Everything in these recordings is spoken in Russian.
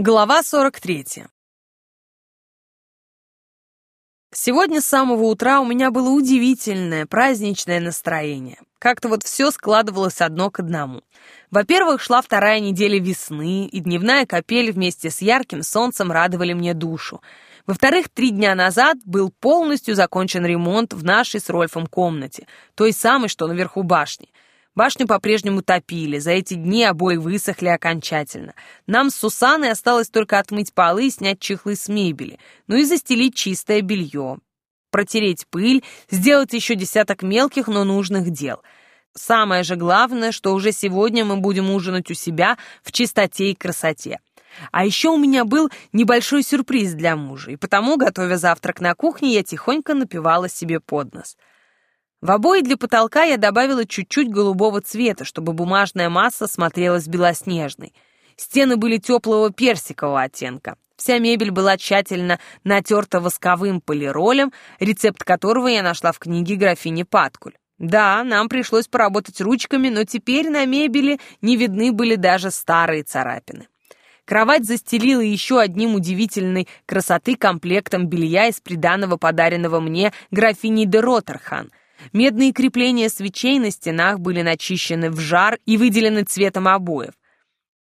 Глава 43. Сегодня с самого утра у меня было удивительное праздничное настроение. Как-то вот все складывалось одно к одному. Во-первых, шла вторая неделя весны, и дневная капель вместе с ярким солнцем радовали мне душу. Во-вторых, три дня назад был полностью закончен ремонт в нашей с Рольфом комнате, той самой, что наверху башни. Башню по-прежнему топили, за эти дни обои высохли окончательно. Нам с Сусаной осталось только отмыть полы и снять чехлы с мебели, ну и застелить чистое белье. Протереть пыль, сделать еще десяток мелких, но нужных дел. Самое же главное, что уже сегодня мы будем ужинать у себя в чистоте и красоте. А еще у меня был небольшой сюрприз для мужа, и потому, готовя завтрак на кухне, я тихонько напивала себе под нос — в обои для потолка я добавила чуть-чуть голубого цвета, чтобы бумажная масса смотрелась белоснежной. Стены были теплого персикового оттенка. Вся мебель была тщательно натерта восковым полиролем, рецепт которого я нашла в книге графини Паткуль. Да, нам пришлось поработать ручками, но теперь на мебели не видны были даже старые царапины. Кровать застелила еще одним удивительной красоты комплектом белья из приданого подаренного мне графиней де Роттерхан — Медные крепления свечей на стенах были начищены в жар и выделены цветом обоев.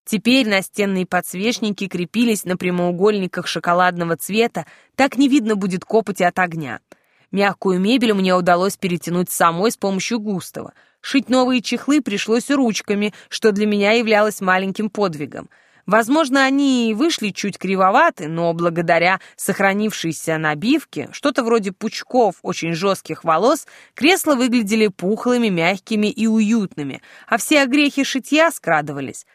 Теперь настенные подсвечники крепились на прямоугольниках шоколадного цвета, так не видно будет копоти от огня. Мягкую мебель мне удалось перетянуть самой с помощью густого. Шить новые чехлы пришлось ручками, что для меня являлось маленьким подвигом — Возможно, они и вышли чуть кривоваты, но благодаря сохранившейся набивке, что-то вроде пучков очень жестких волос, кресла выглядели пухлыми, мягкими и уютными, а все огрехи шитья скрадывались.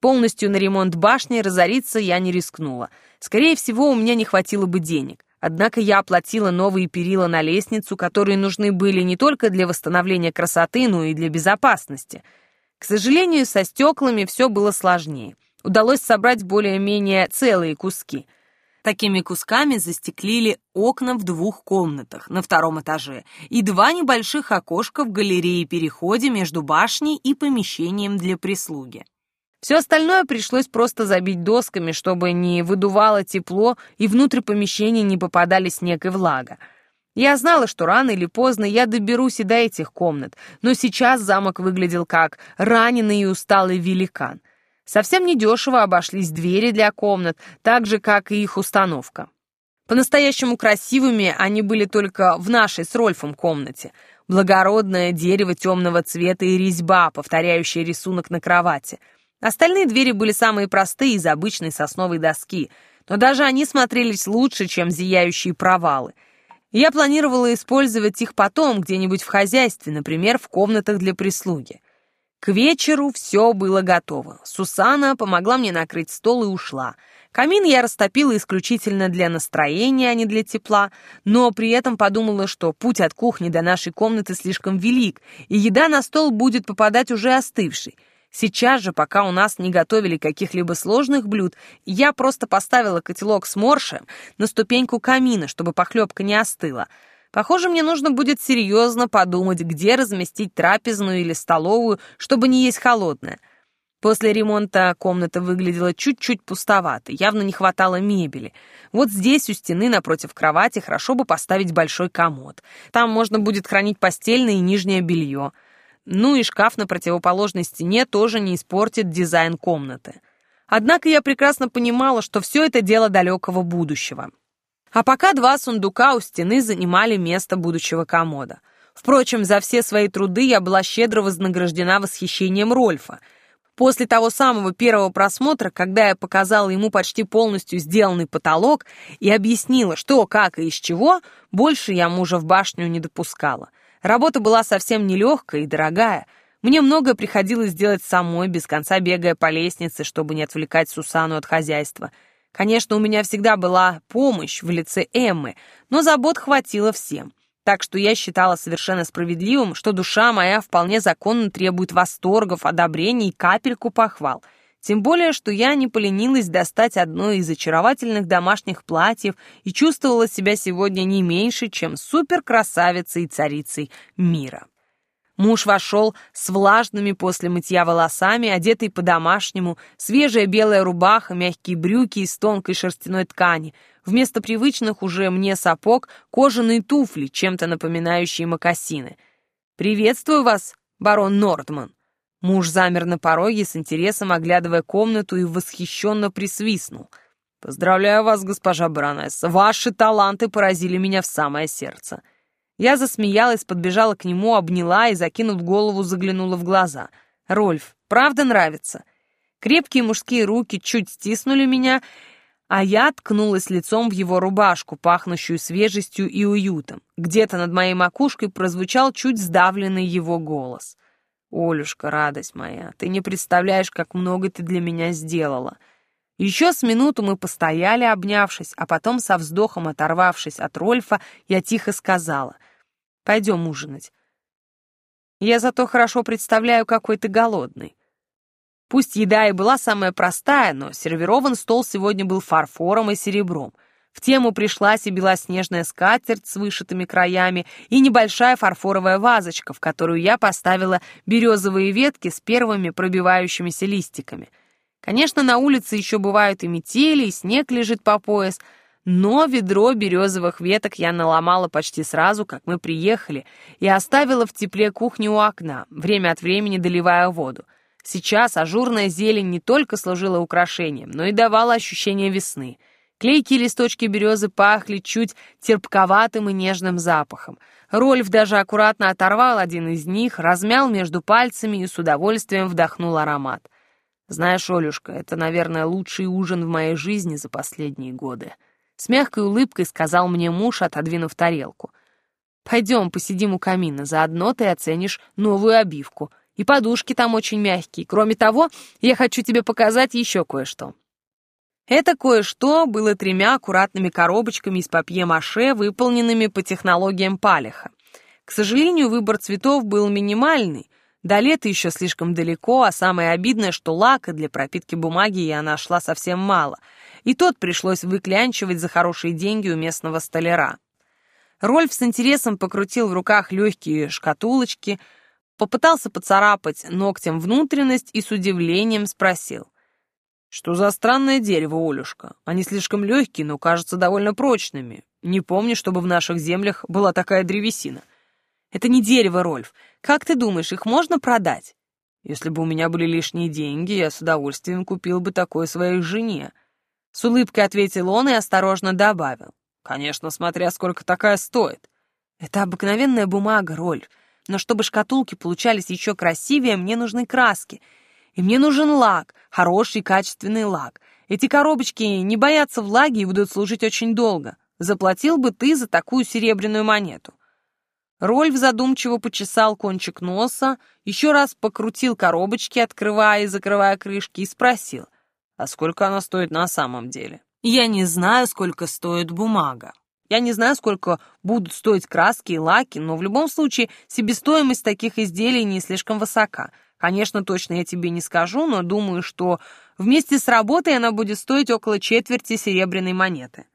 Полностью на ремонт башни разориться я не рискнула. Скорее всего, у меня не хватило бы денег. Однако я оплатила новые перила на лестницу, которые нужны были не только для восстановления красоты, но и для безопасности. К сожалению, со стеклами все было сложнее удалось собрать более-менее целые куски. Такими кусками застеклили окна в двух комнатах на втором этаже и два небольших окошка в галерее-переходе между башней и помещением для прислуги. Все остальное пришлось просто забить досками, чтобы не выдувало тепло и внутрь помещения не попадали снег и влага. Я знала, что рано или поздно я доберусь и до этих комнат, но сейчас замок выглядел как раненый и усталый великан. Совсем недешево обошлись двери для комнат, так же, как и их установка. По-настоящему красивыми они были только в нашей с Рольфом комнате. Благородное дерево темного цвета и резьба, повторяющая рисунок на кровати. Остальные двери были самые простые из обычной сосновой доски, но даже они смотрелись лучше, чем зияющие провалы. Я планировала использовать их потом где-нибудь в хозяйстве, например, в комнатах для прислуги. К вечеру все было готово. Сусана помогла мне накрыть стол и ушла. Камин я растопила исключительно для настроения, а не для тепла, но при этом подумала, что путь от кухни до нашей комнаты слишком велик, и еда на стол будет попадать уже остывшей. Сейчас же, пока у нас не готовили каких-либо сложных блюд, я просто поставила котелок с моршем на ступеньку камина, чтобы похлебка не остыла — Похоже, мне нужно будет серьезно подумать, где разместить трапезную или столовую, чтобы не есть холодное. После ремонта комната выглядела чуть-чуть пустовато, явно не хватало мебели. Вот здесь, у стены, напротив кровати, хорошо бы поставить большой комод. Там можно будет хранить постельное и нижнее белье. Ну и шкаф на противоположной стене тоже не испортит дизайн комнаты. Однако я прекрасно понимала, что все это дело далекого будущего. А пока два сундука у стены занимали место будущего комода. Впрочем, за все свои труды я была щедро вознаграждена восхищением Рольфа. После того самого первого просмотра, когда я показала ему почти полностью сделанный потолок и объяснила, что, как и из чего, больше я мужа в башню не допускала. Работа была совсем нелегкая и дорогая. Мне многое приходилось делать самой, без конца бегая по лестнице, чтобы не отвлекать Сусану от хозяйства — Конечно, у меня всегда была помощь в лице Эммы, но забот хватило всем. Так что я считала совершенно справедливым, что душа моя вполне законно требует восторгов, одобрений и капельку похвал. Тем более, что я не поленилась достать одно из очаровательных домашних платьев и чувствовала себя сегодня не меньше, чем суперкрасавицей и царицей мира. Муж вошел с влажными после мытья волосами, одетый по-домашнему, свежая белая рубаха, мягкие брюки из тонкой шерстяной ткани. Вместо привычных уже мне сапог кожаные туфли, чем-то напоминающие мокасины. «Приветствую вас, барон Нордман!» Муж замер на пороге, с интересом оглядывая комнату и восхищенно присвистнул. «Поздравляю вас, госпожа баронесса, ваши таланты поразили меня в самое сердце». Я засмеялась, подбежала к нему, обняла и, закинув голову, заглянула в глаза. «Рольф, правда нравится?» Крепкие мужские руки чуть стиснули меня, а я ткнулась лицом в его рубашку, пахнущую свежестью и уютом. Где-то над моей макушкой прозвучал чуть сдавленный его голос. «Олюшка, радость моя, ты не представляешь, как много ты для меня сделала». Еще с минуту мы постояли, обнявшись, а потом, со вздохом оторвавшись от Рольфа, я тихо сказала — Пойдем ужинать. Я зато хорошо представляю, какой ты голодный. Пусть еда и была самая простая, но сервирован стол сегодня был фарфором и серебром. В тему пришлась и белоснежная скатерть с вышитыми краями, и небольшая фарфоровая вазочка, в которую я поставила березовые ветки с первыми пробивающимися листиками. Конечно, на улице еще бывают и метели, и снег лежит по пояс — но ведро березовых веток я наломала почти сразу, как мы приехали, и оставила в тепле кухни у окна, время от времени доливая воду. Сейчас ажурная зелень не только служила украшением, но и давала ощущение весны. Клейкие листочки березы пахли чуть терпковатым и нежным запахом. Рольф даже аккуратно оторвал один из них, размял между пальцами и с удовольствием вдохнул аромат. «Знаешь, Олюшка, это, наверное, лучший ужин в моей жизни за последние годы». С мягкой улыбкой сказал мне муж, отодвинув тарелку. «Пойдем, посидим у камина, заодно ты оценишь новую обивку. И подушки там очень мягкие. Кроме того, я хочу тебе показать еще кое-что». Это кое-что было тремя аккуратными коробочками из папье-маше, выполненными по технологиям Палеха. К сожалению, выбор цветов был минимальный. До лета еще слишком далеко, а самое обидное, что лака для пропитки бумаги я нашла совсем мало — и тот пришлось выклянчивать за хорошие деньги у местного столяра. Рольф с интересом покрутил в руках легкие шкатулочки, попытался поцарапать ногтем внутренность и с удивлением спросил. «Что за странное дерево, Олюшка? Они слишком легкие, но кажутся довольно прочными. Не помню, чтобы в наших землях была такая древесина». «Это не дерево, Рольф. Как ты думаешь, их можно продать?» «Если бы у меня были лишние деньги, я с удовольствием купил бы такое своей жене. С улыбкой ответил он и осторожно добавил. Конечно, смотря сколько такая стоит. Это обыкновенная бумага, Рольф. Но чтобы шкатулки получались еще красивее, мне нужны краски. И мне нужен лак, хороший качественный лак. Эти коробочки не боятся влаги и будут служить очень долго. Заплатил бы ты за такую серебряную монету. Рольф задумчиво почесал кончик носа, еще раз покрутил коробочки, открывая и закрывая крышки, и спросил — а сколько она стоит на самом деле? Я не знаю, сколько стоит бумага. Я не знаю, сколько будут стоить краски и лаки, но в любом случае себестоимость таких изделий не слишком высока. Конечно, точно я тебе не скажу, но думаю, что вместе с работой она будет стоить около четверти серебряной монеты.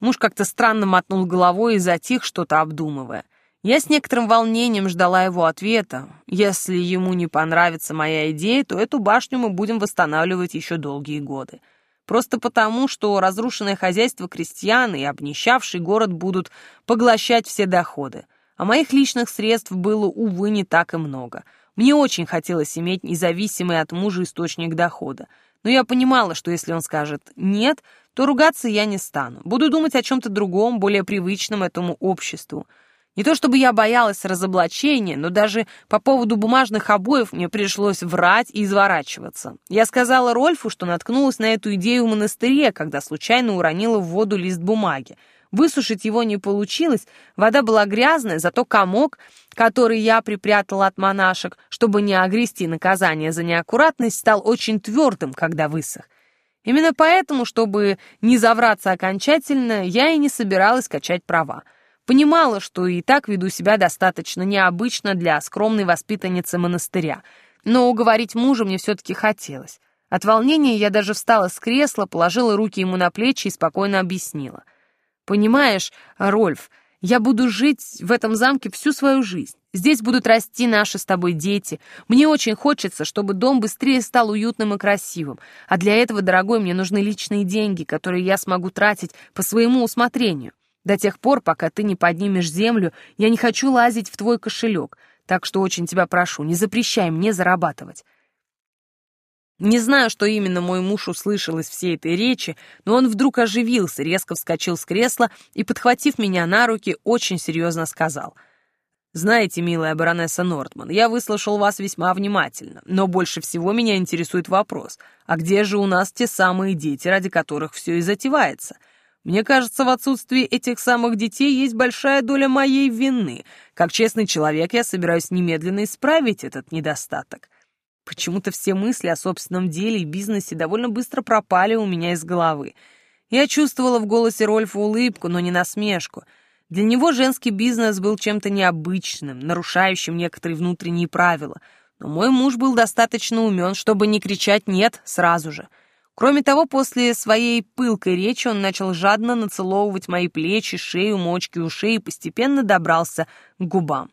Муж как-то странно мотнул головой и затих, что-то обдумывая. Я с некоторым волнением ждала его ответа. Если ему не понравится моя идея, то эту башню мы будем восстанавливать еще долгие годы. Просто потому, что разрушенное хозяйство крестьян и обнищавший город будут поглощать все доходы. А моих личных средств было, увы, не так и много. Мне очень хотелось иметь независимый от мужа источник дохода. Но я понимала, что если он скажет «нет», то ругаться я не стану. Буду думать о чем-то другом, более привычном этому обществу. Не то чтобы я боялась разоблачения, но даже по поводу бумажных обоев мне пришлось врать и изворачиваться. Я сказала Рольфу, что наткнулась на эту идею в монастыре, когда случайно уронила в воду лист бумаги. Высушить его не получилось, вода была грязная, зато комок, который я припрятала от монашек, чтобы не огрести наказание за неаккуратность, стал очень твердым, когда высох. Именно поэтому, чтобы не завраться окончательно, я и не собиралась качать права. Понимала, что и так веду себя достаточно необычно для скромной воспитанницы монастыря, но уговорить мужа мне все-таки хотелось. От волнения я даже встала с кресла, положила руки ему на плечи и спокойно объяснила. «Понимаешь, Рольф, я буду жить в этом замке всю свою жизнь. Здесь будут расти наши с тобой дети. Мне очень хочется, чтобы дом быстрее стал уютным и красивым. А для этого, дорогой, мне нужны личные деньги, которые я смогу тратить по своему усмотрению. До тех пор, пока ты не поднимешь землю, я не хочу лазить в твой кошелек. Так что очень тебя прошу, не запрещай мне зарабатывать. Не знаю, что именно мой муж услышал из всей этой речи, но он вдруг оживился, резко вскочил с кресла и, подхватив меня на руки, очень серьезно сказал — знаете, милая баронесса Нортман, я выслушал вас весьма внимательно, но больше всего меня интересует вопрос, а где же у нас те самые дети, ради которых все и затевается? Мне кажется, в отсутствии этих самых детей есть большая доля моей вины. Как честный человек, я собираюсь немедленно исправить этот недостаток. Почему-то все мысли о собственном деле и бизнесе довольно быстро пропали у меня из головы. Я чувствовала в голосе Рольфа улыбку, но не насмешку — для него женский бизнес был чем-то необычным, нарушающим некоторые внутренние правила, но мой муж был достаточно умен, чтобы не кричать «нет» сразу же. Кроме того, после своей пылкой речи он начал жадно нацеловывать мои плечи, шею, мочки ушей и постепенно добрался к губам.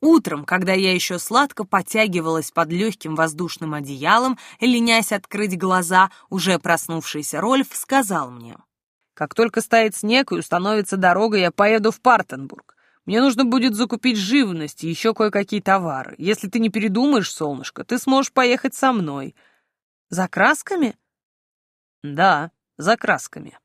Утром, когда я еще сладко потягивалась под легким воздушным одеялом, ленясь открыть глаза, уже проснувшийся Рольф сказал мне — как только стает снег и установится дорога, я поеду в Партенбург. Мне нужно будет закупить живность и еще кое-какие товары. Если ты не передумаешь, солнышко, ты сможешь поехать со мной. За красками? Да, за красками.